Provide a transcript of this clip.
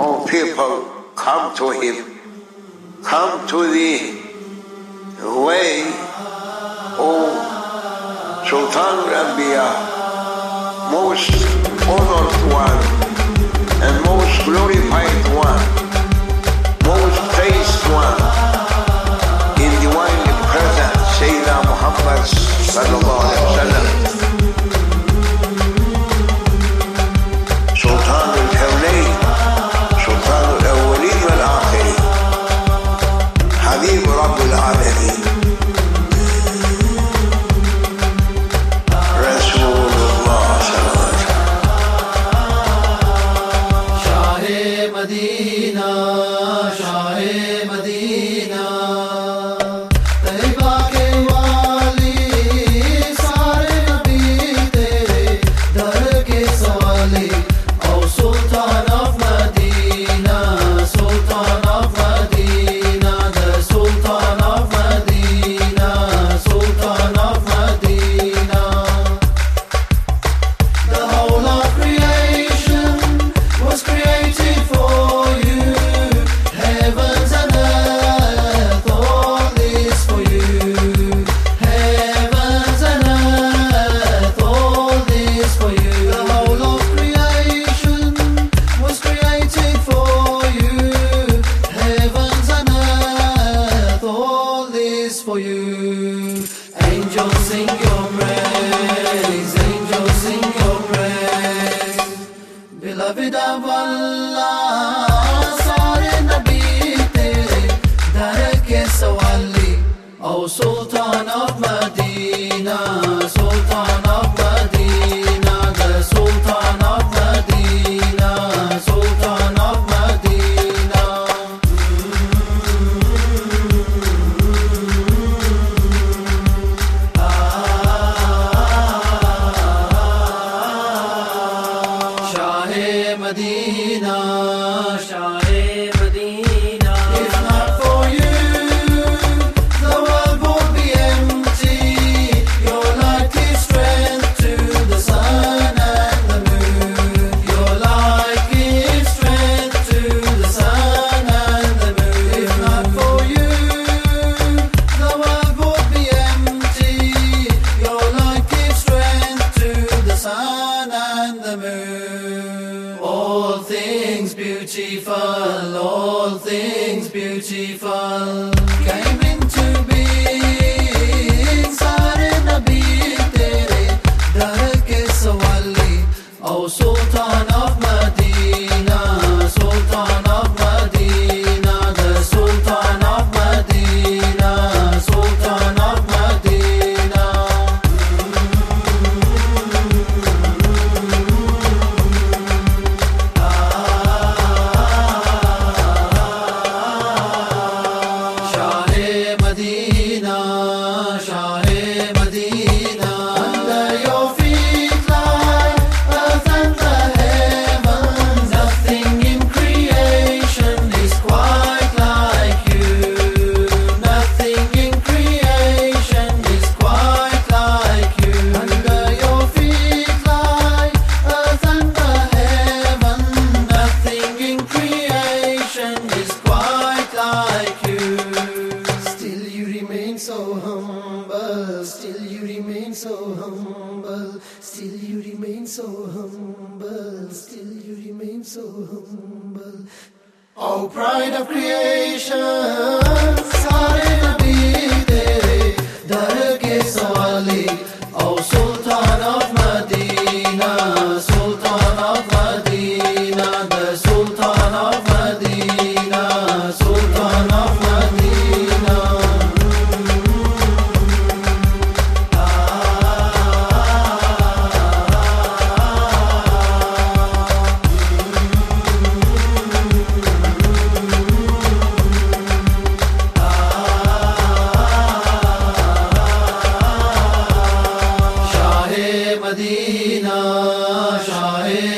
all people come to him, come to the way of Sultan Rambiya, most honored one and most glorified one, most praised one in divine presence, Sayyidina Muhammad sallallahu beautiful, all things beautiful. remain so humble, still you remain so humble, still you remain so humble, still you remain so humble. Oh, pride of creation. Madina Shahe